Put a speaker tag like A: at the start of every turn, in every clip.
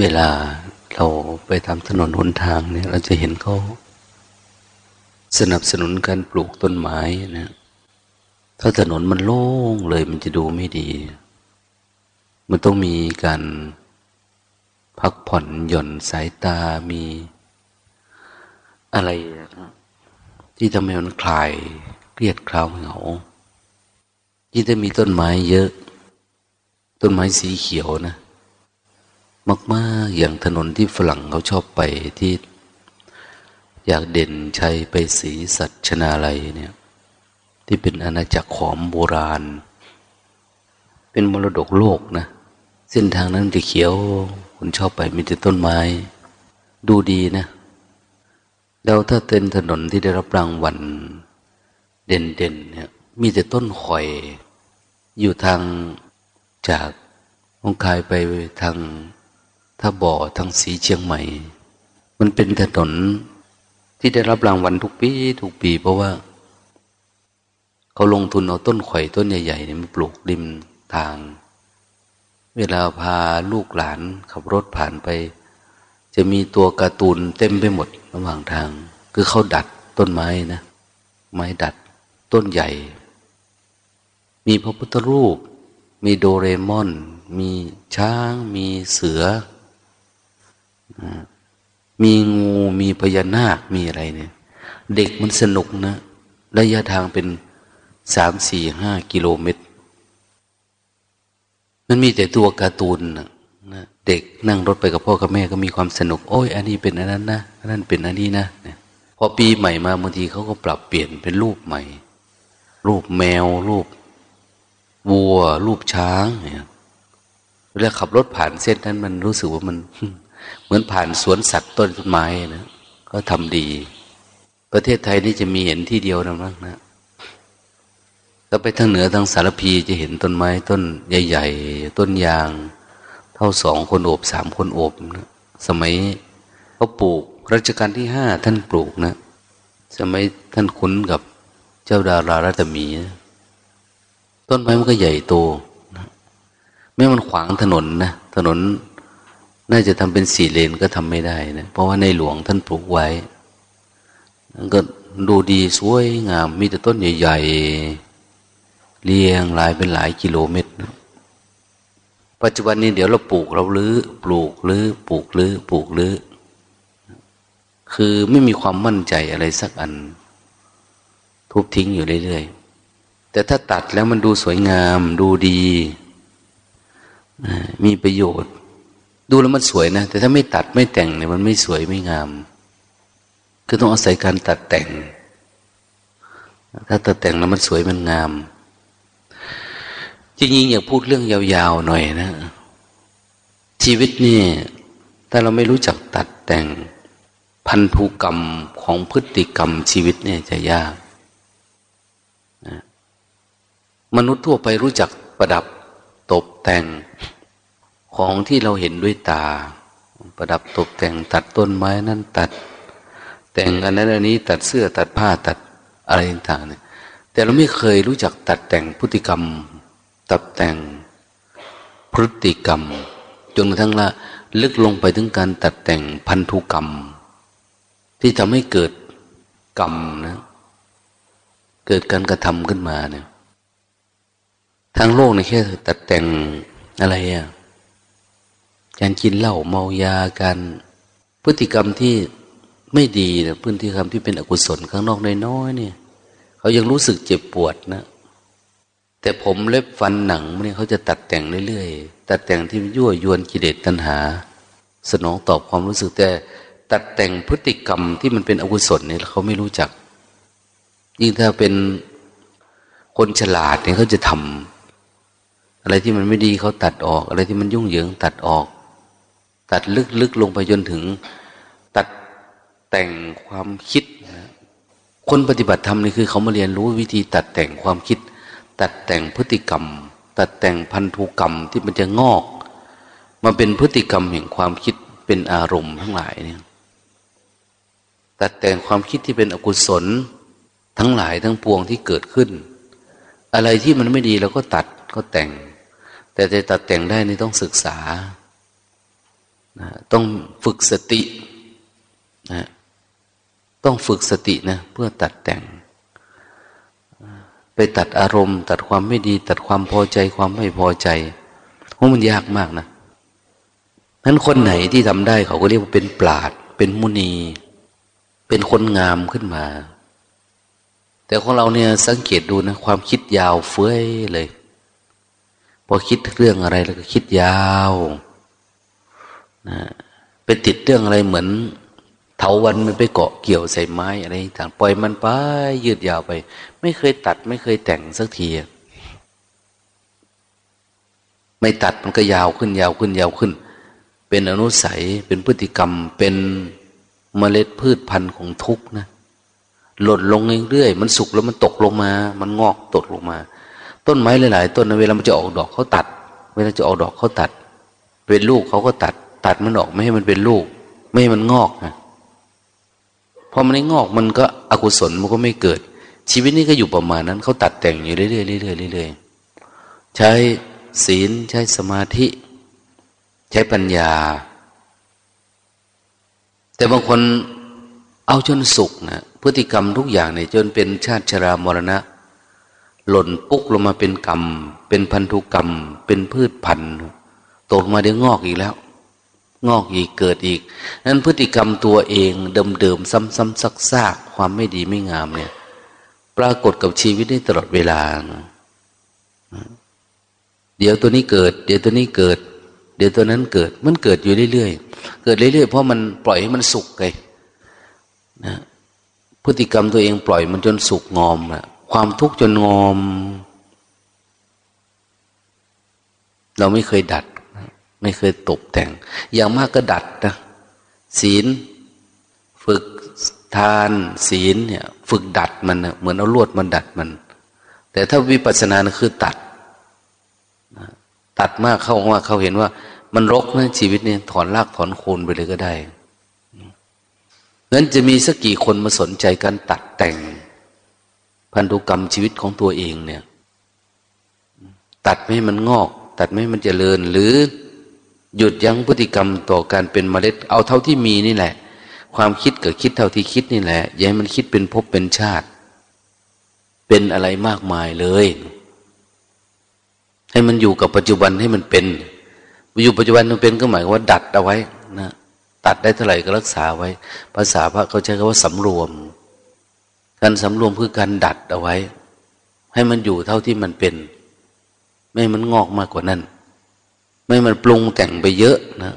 A: เวลาเราไปทำถนนหนทางเนี่ย เราจะเห็นเขาสนับสนุนการปลูกต้นไม้นะถ้าถนนมันโล่งเลยมันจะดูไม่ดี มันต้องมีการพักผ่อนหย่อนสายตามีอะไรที่ทำให้มันคลายเครียดคราวเหงาที่จะมีต้นไม้เยอะ ต้นไม้สีเขียวนะ มากๆอย่างถนนที่ฝรั่งเขาชอบไปที่ อยากเด่นชัยไปสีสัชนาลัยเนี่ย ที่เป็นอาณาจักรขอมโบราณ เป็นมรดกโลกนะ เส้นทางนั้นจะเขียว คนชอบไปมีแต่ต้นไม้ ดูดีนะแล้วถ้าเป็นถนนที่ได้รับรางวัลเด่นๆเนี่ยมีแต่ต้นข่อย อยู่ทางจากองคายไปทาง ถ้าบ่อทางสีเชียงใหม่ มันเป็นถนนที่ได้รับรางวัลทุกปีทุกปีเพราะว่า เขาลงทุนเอาต้นข่อยต้นใหญ่ๆนี่มาปลูกริมทาง เวลาพาลูกหลานขับรถผ่านไป จะมีตัวการ์ตูนเต็มไปหมดระหว่างทาง คือเขาดัดต้นไม้นะ ไม้ดัดต้นใหญ่ มีพระพุทธรูป มีโดเรมอน มีช้าง มีเสือ มีงูมีพญานาคมีอะไรเนี่ย เด็กมันสนุกนะ ระยะทางเป็นสามสี่ห้ากิโลเมตร มันมีแต่ตัวการ์ตูนนะเด็กนั่งรถไปกับพ่อกับแม่ก็มีความสนุก โอ้ย อันนี้เป็นอันนั้นนะอันนั้นเป็นอันนี้นะพอปีใหม่มาบางทีเขาก็ปรับเปลี่ยนเป็นรูปใหม่ รูปแมว รูปวัว รูปช้างเนี่ยเวลาขับรถผ่านเส้นนั้นมันรู้สึกว่ามัน เหมือนผ่านสวนสัตว์ต้นไม้นะก็ทำดี ประเทศไทยนี่จะมีเห็นที่เดียวนะมั้งนะแล้วไปทางเหนือทางสารพีจะเห็นต้นไม้ต้นใหญ่ ๆ ต้นยาง เท่าสองคนโอบสามคนโอบนะสมัยเขาปลูกรัชกาลที่ห้าท่านปลูกนะ สมัยท่านคุ้นกับเจ้าดารารัตมีนะต้นไม้มันก็ใหญ่โตนะไม่มันขวางถนนนะถนน น่าจะทำเป็นสี่เลนก็ทำไม่ได้นะเพราะว่าในหลวงท่านปลูกไว้ก็ดูดีสวยงาม มีแต่ต้นใหญ่ๆเรียงรายเป็นหลายกิโลเมตรนะปัจจุบันนี้เดี๋ยวเราปลูกเราลื้อปลูกลื้อปลูกลื้อปลูกลื้อคือไม่มีความมั่นใจอะไรสักอัน ทุบทิ้งอยู่เรื่อยๆแต่ถ้าตัดแล้วมันดูสวยงาม ดูดี มีประโยชน์ ดูแล้วมันสวยนะ แต่ถ้าไม่ตัดไม่แต่งเนี่ยมันไม่สวยไม่งาม คือต้องอาศัยการตัดแต่ง ถ้าตัดแต่งแล้วมันสวยมันงาม จริงๆอยากพูดเรื่องยาวๆหน่อยนะ ชีวิตนี่ถ้าเราไม่รู้จักตัดแต่งพันธุกรรมของพฤติกรรมชีวิตเนี่ยจะยากนะมนุษย์ทั่วไปรู้จักประดับตกแต่ง ของที่เราเห็นด้วยตา ประดับตกแต่งตัดต้นไม้นั่นตัด แต่งอันนั้นอันนี้ตัดเสื้อตัดผ้าตัดอะไรต่างๆเนี่ยแต่เราไม่เคยรู้จักตัดแต่งพฤติกรรม ตัดแต่งพฤติกรรม จนกระทั่งละลึกลงไปถึงการตัดแต่งพันธุกรรม ที่ทำให้เกิดกรรมนะเกิดการกระทำขึ้นมาเนี่ยทางโลกในแค่ตัดแต่งอะไรอะ การกินเหล้าเมายาการพฤติกรรมที่ไม่ดีนะพฤติกรรมที่เป็นอกุศลข้างนอกน้อยๆเนี่ย เขายังรู้สึกเจ็บปวดนะ แต่ผมเล็บฟันหนังเนี่ยเขาจะตัดแต่งเรื่อยๆตัดแต่งที่ยั่วยวนกิเลสตัณหา สนองตอบความรู้สึกแต่ตัดแต่งพฤติกรรมที่มันเป็นอกุศลเนี่ยเขาไม่รู้จัก ยิ่งถ้าเป็นคนฉลาดเนี่ยเขาจะทำอะไรที่มันไม่ดีเขาตัดออก อะไรที่มันยุ่งเหยิงตัดออก ตัดลึกๆลงไปจนถึง ตัดแต่งความคิดนะคนปฏิบัติธรรมนี่คือเขามาเรียนรู้วิธีตัดแต่งความคิด ตัดแต่งพฤติกรรม ตัดแต่งพันธุกรรมที่มันจะงอกมาเป็นพฤติกรรมแห่งความคิดเป็นอารมณ์ทั้งหลายเนี่ยตัดแต่งความคิดที่เป็นอกุศลทั้งหลายทั้งปวงที่เกิดขึ้น อะไรที่มันไม่ดีเราก็ตัดก็แต่ง แต่จะตัดแต่งได้นี่ต้องศึกษา นะต้องฝึกสตินะต้องฝึกสตินะเพื่อตัดแต่ง ไปตัดอารมณ์ ตัดความไม่ดี ตัดความพอใจความไม่พอใจเพราะมันยากมากนะนั้นคนไหนที่ทำได้เขาก็เรียกว่าเป็นปราดเป็นมุนี เป็นคนงามขึ้นมา แต่ของเราเนี่ยสังเกตดูนะ ความคิดยาวเฟ้ยเลย พอคิดเรื่องอะไรแล้วก็คิดยาว นะไปติดเรื่องอะไรเหมือนเถาวันมันไปเกาะเกี่ยวใส่ไม้อะไรต่างปล่อยมันไปยืดยาวไป ไม่เคยตัดไม่เคยแต่งสักทีไม่ตัดมันก็ยาวขึ้นยาวขึ้นยาวขึ้น เป็นอนุสัยเป็นพฤติกรรมเป็นเมล็ดพืชพันธุ์ของทุกข์นะหล่นลงเรื่อยๆมันสุกแล้วมันตกลงมา มันงอกตกลงมา ต้นไม้หลายๆ ต้นเวลามันจะออกดอกเขาตัด เวลาจะออกดอกเขาตัด เป็นลูกเขาก็ตัด ตัดมันออกไม่ให้มันเป็นลูก ไม่ให้มันงอกนะพอมันไม่งอกมันก็อกุศลมันก็ไม่เกิด ชีวิตนี้ก็อยู่ประมาณนั้นเขาตัดแต่งอยู่เรื่อยๆเรื่อยๆเรื่อยๆใช้ศีลใช้สมาธิ ใช้ปัญญา แต่บางคนเอาจนสุกนะพฤติกรรมทุกอย่างเนี่ยจนเป็นชาติชรามรณะ หล่นปุ๊กลงมาเป็นกรรม เป็นพันธุกรรม เป็นพืชพันธุ์ตกมาเดี๋ยวงอกอีกแล้ว งอกอีกเกิดอีก นั้นพฤติกรรมตัวเองเดิมๆซ้ำๆซักๆความไม่ดีไม่งามเนี่ย ปรากฏกับชีวิตได้ตลอดเวลา เดี๋ยวตัวนี้เกิด เดี๋ยวตัวนี้เกิด เดี๋ยวตัวนั้นเกิด มันเกิดอยู่เรื่อยๆ เกิดเรื่อยๆ เพราะมันปล่อยให้มันสุกไงนะพฤติกรรมตัวเองปล่อยมันจนสุกงอมอะความทุกข์จนงอม เราไม่เคยดัด ไม่เคยตกแต่ง อย่างมากก็ดัดนะศีล ฝึกทานศีลเนี่ย ฝึกดัดมันนะเหมือนเอาลวดมันดัดมัน แต่ถ้าวิปัสสนาคือตัด ตัดมากเข้าว่าเขาเห็นว่า มันรกนะชีวิตเนี่ยถอนรากถอนโคนไปเลยก็ได้งั้นจะมีสักกี่คนมาสนใจการตัดแต่ง พันธุกรรมชีวิตของตัวเองเนี่ย ตัดไม่ให้มันงอก ตัดไม่ให้มันเจริญหรือ หยุดยั้งพฤติกรรมต่อการเป็นเมล็ด เอาเท่าที่มีนี่แหละ ความคิดกับคิดเท่าที่คิดนี่แหละอย่าให้มันคิดเป็นภพเป็นชาติ เป็นอะไรมากมายเลย ให้มันอยู่กับปัจจุบันให้มันเป็น อยู่ปัจจุบันมันเป็นก็หมายว่าดัดเอาไว้นะตัดได้เท่าไหร่ก็รักษาไว้ ภาษาพระเขาใช้คำว่าสำรวม การสำรวมคือการดัดเอาไว้ ให้มันอยู่เท่าที่มันเป็น ไม่มันงอกมากกว่านั้น ไม่มันปรุงแต่งไปเยอะนะ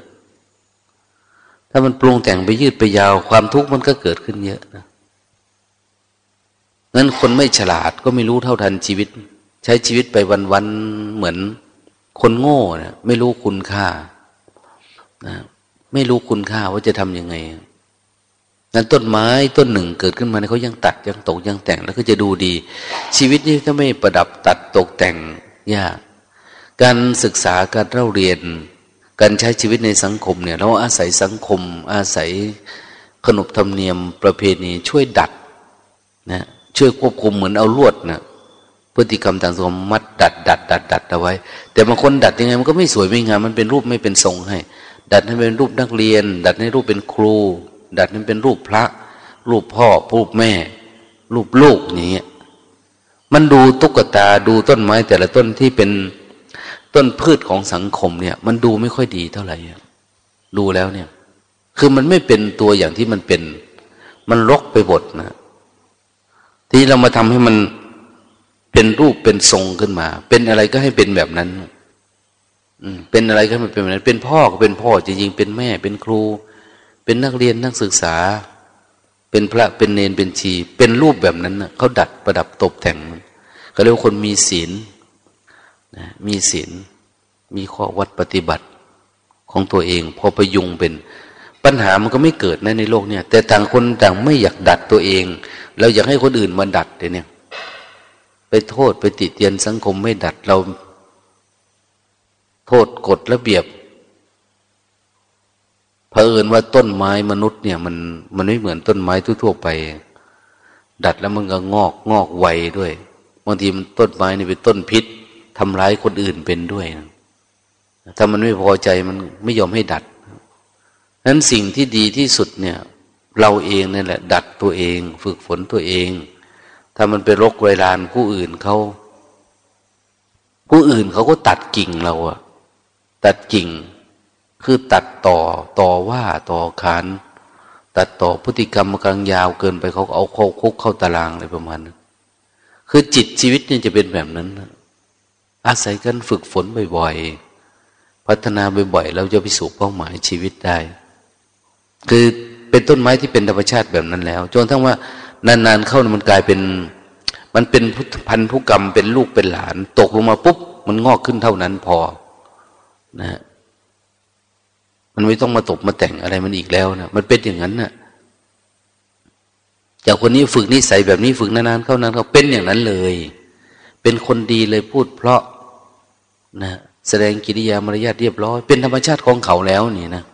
A: ถ้ามันปรุงแต่งไปยืดไปยาว ความทุกข์มันก็เกิดขึ้นเยอะนะงั้นคนไม่ฉลาดก็ไม่รู้เท่าทันชีวิต ใช้ชีวิตไปวันๆเหมือนคนโง่นะไม่รู้คุณค่านะไม่รู้คุณค่าว่าจะทำยังไงนั้นต้นไม้ต้นหนึ่งเกิดขึ้นมาเขายังตัดยังตกยังแต่ง แล้วก็จะดูดี ชีวิตนี้ถ้าไม่ประดับตัดตกแต่งยาก การศึกษาการเล่าเรียน การใช้ชีวิตในสังคมเนี่ยเราอาศัยสังคม อาศัยขนบธรรมเนียมประเพณีช่วยดัดนะช่วยควบคุมเหมือนเอาลวดนะพฤติกรรมต่างสังคมมัดดัดดัดดัดดัดเอาไว้ แต่บางคนดัดยังไงมันก็ไม่สวยไม่งามมันเป็นรูปไม่เป็นทรงให้ ดัดให้เป็นรูปนักเรียน ดัดให้รูปเป็นครู ดัดให้เป็นรูปพระ รูปพ่อรูปแม่ รูปลูกอย่างเงี้ยมันดูตุ๊กตาดูต้นไม้แต่ละต้นที่เป็น ต้นพืชของสังคมเนี่ย มันดูไม่ค่อยดีเท่าไหร่ดูแล้วเนี่ย คือมันไม่เป็นตัวอย่างที่มันเป็น มันรกไปหมดนะที่เรามาทำให้มันเป็นรูปเป็นทรงขึ้นมา เป็นอะไรก็ให้เป็นแบบนั้นเป็นอะไรก็ไม่เป็นแบบนั้น เป็นพ่อก็เป็นพ่อจริงๆเป็นแม่ เป็นครู เป็นนักเรียนนักศึกษา เป็นพระเป็นเนนเป็นชี เป็นรูปแบบนั้นนะเขาดัดประดับตกแต่งเขาเรียกว่าคนมีศีล นะมีศีลมีข้อวัดปฏิบัติของตัวเอง พอประยุงเป็นปัญหามันก็ไม่เกิดนะในโลกเนี่ย แต่ต่างคนต่างไม่อยากดัดตัวเอง เราอยากให้คนอื่นมาดัดเนี่ย ไปโทษไปติเตียนสังคมไม่ดัดเรา โทษกฎระเบียบเผอิญว่าต้นไม้มนุษย์เนี่ย มันมันไม่เหมือนต้นไม้ทั่วๆไป ดัดแล้วมันก็งอกงอกไวด้วยบางทีมันต้นไม้นี่เป็นต้นพิษ ทำร้ายคนอื่นเป็นด้วยถ้ามันไม่พอใจมันไม่ยอมให้ดัดนั้นสิ่งที่ดีที่สุดเนี่ย เราเองนี่แหละ ดัดตัวเอง ฝึกฝนตัวเอง ถ้ามันไปรกเวลานผู้อื่นเขาผู้อื่นเขาก็ตัดกิ่งเราอะตัดกิ่ง คือตัดต่อต่อว่าต่อขานตัดต่อพฤติกรรมกลางยาวเกินไปเขาเอาเข้าคุกเข้าตารางอะไรประมาณนั้นคือจิตชีวิตเนี่ยจะเป็นแบบนั้น อาศัยกันฝึกฝนบ่อยๆ พัฒนาบ่อยๆ เราจะไปสู่เป้าหมายชีวิตได้ คือเป็นต้นไม้ที่เป็นธรรมชาติแบบนั้นแล้ว จนทั้งว่านานๆเข้ามันกลายเป็น มันเป็นพันธุกรรมเป็นลูกเป็นหลาน ตกลงมาปุ๊บ มันงอกขึ้นเท่านั้นพอนะมันไม่ต้องมาตกมาแต่งอะไรมันอีกแล้วนะมันเป็นอย่างนั้นนะ่ะจากคนนี้ฝึกนิสัยแบบนี้ฝึกนานๆเข้านานเขาเป็นอย่างนั้นเลย เป็นคนดีเลยพูดเพราะ นะแสดงกิริยามารยาทเรียบร้อย เป็นธรรมชาติของเขาแล้วนี่นะ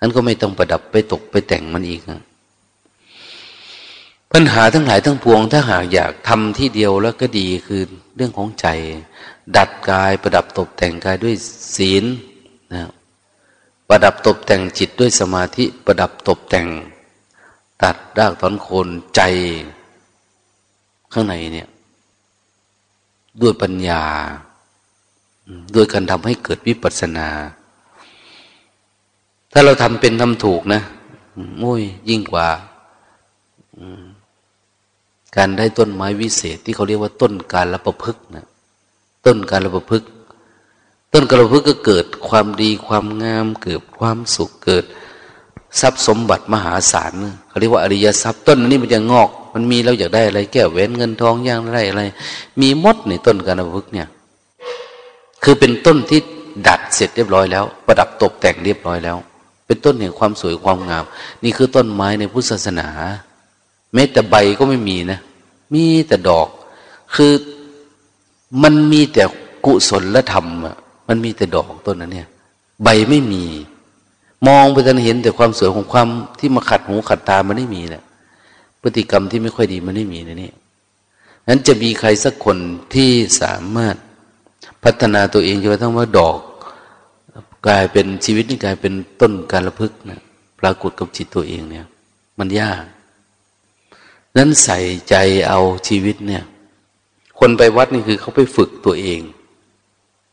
A: นั้นก็ไม่ต้องประดับไปตกไปแต่งมันอีกนะปัญหาทั้งหลายทั้งปวง ถ้าหากอยากทำที่เดียวแล้วก็ดีคือเรื่องของใจ ดัดกายประดับตกแต่งกายด้วยศีลนะประดับตกแต่งจิตด้วยสมาธิประดับตกแต่ง ตัดรากถอนโคนใจ ข้างในเนี่ย ด้วยปัญญา ด้วยการทำให้เกิดวิปัสสนา ถ้าเราทำเป็นทำถูกนะมุ้ยยิ่งกว่าการได้ต้นไม้วิเศษที่เขาเรียกว่าต้นการละประพฤกนะต้นการละประพฤกต้นการละพึกก็เกิดความดีความงาม เกิดความสุขเกิด ทรัพย์สมบัติมหาศาลเขาเรียกว่าอริยทรัพย์ต้นนี้มันจะงอก มันมีเราอยากได้อะไรแก้วแหวนเงินทองย่างไรอะไร มีมดในต้นการละพึกเนี่ย คือเป็นต้นที่ดัดเสร็จเรียบร้อยแล้ว ประดับตกแต่งเรียบร้อยแล้ว เป็นต้นแห่งความสวยความงาม นี่คือต้นไม้ในพุทธศาสนาแม้แต่ใบก็ไม่มีนะ มีแต่ดอก คือมันมีแต่กุศลและธรรมอะมันมีแต่ดอกต้นนั้นเนี่ย ใบไม่มี มองไปจนเห็นแต่ความสวยของความที่มาขัดหูขัดตามันไม่มีแหละพฤติกรรมที่ไม่ค่อยดีมันไม่มีนะนี่นั้นจะมีใครสักคนที่สามารถ พัฒนาตัวเองจนกระทั่งว่าดอก กลายเป็นชีวิตนี่กลายเป็นต้นการละพึกนะปรากฏกับจิตตัวเองเนี่ย มันยากนั้นใส่ใจเอาชีวิตเนี่ย คนไปวัดนี่คือเขาไปฝึกตัวเอง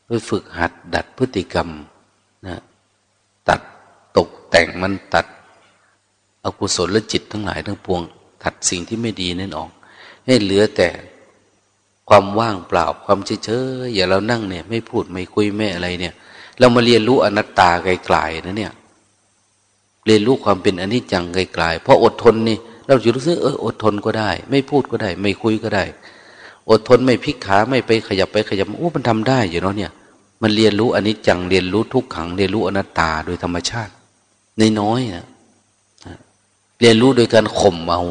A: ไปฝึกหัดดัดพฤติกรรมนะตัดตกแต่งมันตัดอกุศลและจิตทั้งหลายทั้งปวง ตัดสิ่งที่ไม่ดีนั่นออก ให้เหลือแต่ ความว่างเปล่าความเฉยเฉยอย่าเรานั่งเนี่ย ไม่พูดไม่คุยไม่อะไรเนี่ย เรามาเรียนรู้อนัตตาไกลๆนะเนี่ย เรียนรู้ความเป็นอนิจจังไกลๆเพราะอดทนนี่ เราจะรู้สึกเอออดทนก็ได้ ไม่พูดก็ได้ ไม่คุยก็ได้ อดทนไม่พลิกขาไม่ไปขยับไปขยับโอ้มันทำได้อยู่เนาะเนี่ย มันเรียนรู้อนิจจังเรียนรู้ทุกขัง เรียนรู้อนัตตาโดยธรรมชาติในน้อยนะเรียนรู้โดยการข่มเอา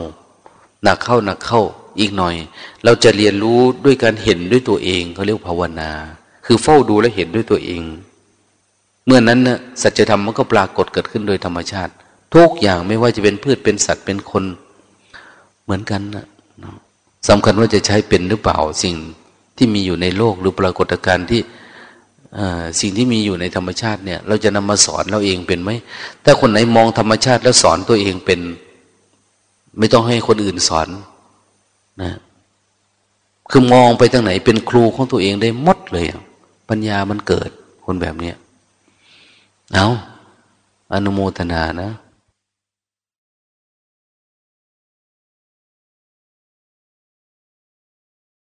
A: หนักเข้าหนักเข้า อีกหน่อย เราจะเรียนรู้ด้วยการเห็นด้วยตัวเองเขาเรียกภาวนา คือเฝ้าดูและเห็นด้วยตัวเอง เมื่อนั้นนะสัจธรรมมันก็ปรากฏเกิดขึ้นโดยธรรมชาติ ทุกอย่างไม่ว่าจะเป็นพืชเป็นสัตว์เป็นคน เหมือนกันนะสำคัญว่าจะใช้เป็นหรือเปล่าสิ่งที่มีอยู่ในโลกหรือปรากฏการณ์ที่สิ่งที่มีอยู่ในธรรมชาติเนี่ย เราจะนำมาสอนเราเองเป็นไหมถ้าคนไหนมองธรรมชาติแล้วสอนตัวเองเป็น ไม่ต้องให้คนอื่นสอน นะคือมองไปทางไหนเป็นครูของตัวเองได้หมดเลย ปัญญามันเกิดคนแบบเนี้ยเอาอนุโมทนานะ